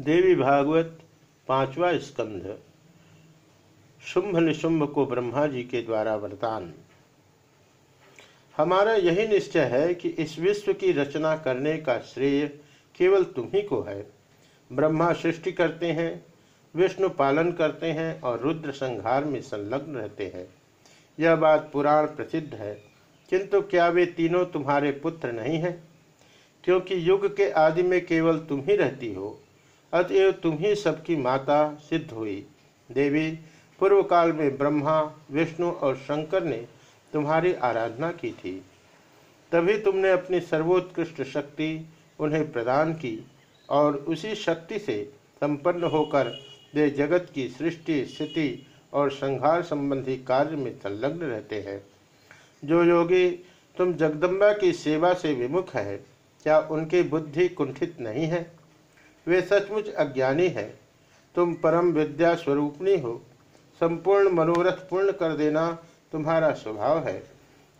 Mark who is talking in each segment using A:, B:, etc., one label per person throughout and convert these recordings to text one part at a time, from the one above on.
A: देवी भागवत, पांचवा स्कंध। शुंभ निशुंभ को ब्रह्मा जी के द्वारा वरदान। हमारा यही निश्चय है कि इस विश्व की रचना करने का श्रेय केवल तुम्ही को है। ब्रह्मा सृष्टि करते हैं, विष्णु पालन करते हैं और रुद्र संहार में संलग्न रहते हैं। यह बात पुराण प्रसिद्ध है, किंतु क्या वे तीनों तुम्हारे पुत्र नहीं हैं? क्योंकि युग के आदि में केवल तुम ही रहती हो अतएव तुम ही सबकी माता सिद्ध हुई। देवी पूर्व काल में ब्रह्मा, विष्णु और शंकर ने तुम्हारी आराधना की थी। तभी तुमने अपनी सर्वोत्कृष्ट शक्ति उन्हें प्रदान की और उसी शक्ति से संपन्न होकर वे जगत की सृष्टि, स्थिति और संहार संबंधी कार्य में संलग्न रहते हैं। जो योगी तुम जगदम्बा की सेवा से विमुख है, क्या उनकी बुद्धि कुंठित नहीं है? वे सचमुच अज्ञानी है। तुम परम विद्या स्वरूपणी हो। संपूर्ण मनोरथ पूर्ण कर देना तुम्हारा स्वभाव है।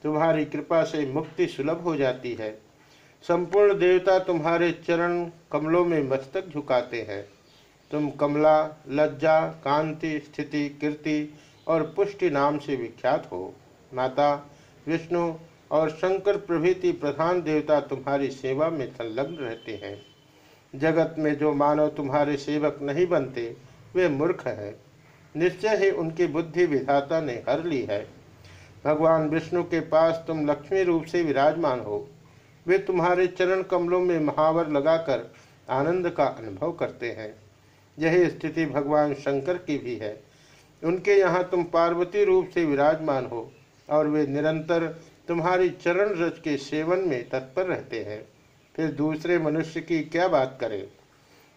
A: तुम्हारी कृपा से मुक्ति सुलभ हो जाती है। संपूर्ण देवता तुम्हारे चरण कमलों में मस्तक झुकाते हैं। तुम कमला, लज्जा, कांति, स्थिति, कीर्ति और पुष्टि नाम से विख्यात हो। माता, विष्णु और शंकर प्रभृति प्रधान देवता तुम्हारी सेवा में संलग्न रहते हैं। जगत में जो मानव तुम्हारे सेवक नहीं बनते, वे मूर्ख है। निश्चय ही उनकी बुद्धि विधाता ने हर ली है। भगवान विष्णु के पास तुम लक्ष्मी रूप से विराजमान हो। वे तुम्हारे चरण कमलों में महावर लगाकर आनंद का अनुभव करते हैं। यही स्थिति भगवान शंकर की भी है। उनके यहाँ तुम पार्वती रूप से विराजमान हो और वे निरंतर तुम्हारी चरण रज के सेवन में तत्पर रहते हैं। फिर दूसरे मनुष्य की क्या बात करें?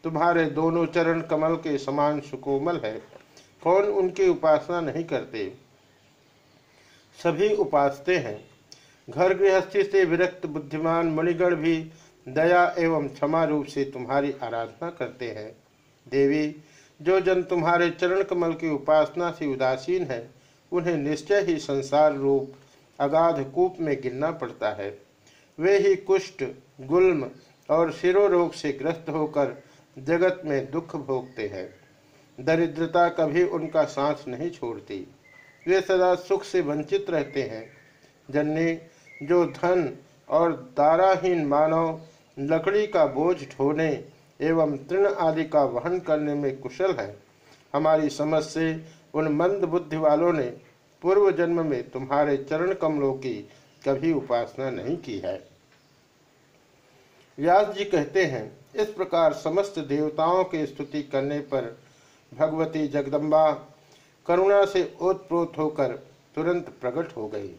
A: तुम्हारे दोनों चरण कमल के समान सुकोमल है। कौन उनकी उपासना नहीं करते? सभी उपासते हैं। घर गृहस्थी से विरक्त बुद्धिमान मणिगण भी दया एवं क्षमा रूप से तुम्हारी आराधना करते हैं। देवी, जो जन तुम्हारे चरण कमल की उपासना से उदासीन है, उन्हें निश्चय ही संसार रूप अगाध कूप में गिरना पड़ता है। वे ही कुष्ठ, गुल्म और शिरोरोग से ग्रस्त होकर जगत में दुख भोगते हैं। दरिद्रता कभी उनका सांस नहीं छोड़ती। वे सदा सुख से वंचित रहते हैं। जन्ने, जो धन और दाराहीन मानव लकड़ी का बोझ ढोने एवं तृण आदि का वहन करने में कुशल है। हमारी समझ से उन मंद बुद्धि वालों ने पूर्व जन्म में तुम्हारे चरण कमलों की कभी उपासना नहीं की है। व्यास जी कहते हैं, इस प्रकार समस्त देवताओं की स्तुति करने पर भगवती जगदम्बा करुणा से ओतप्रोत होकर तुरंत प्रकट हो गई।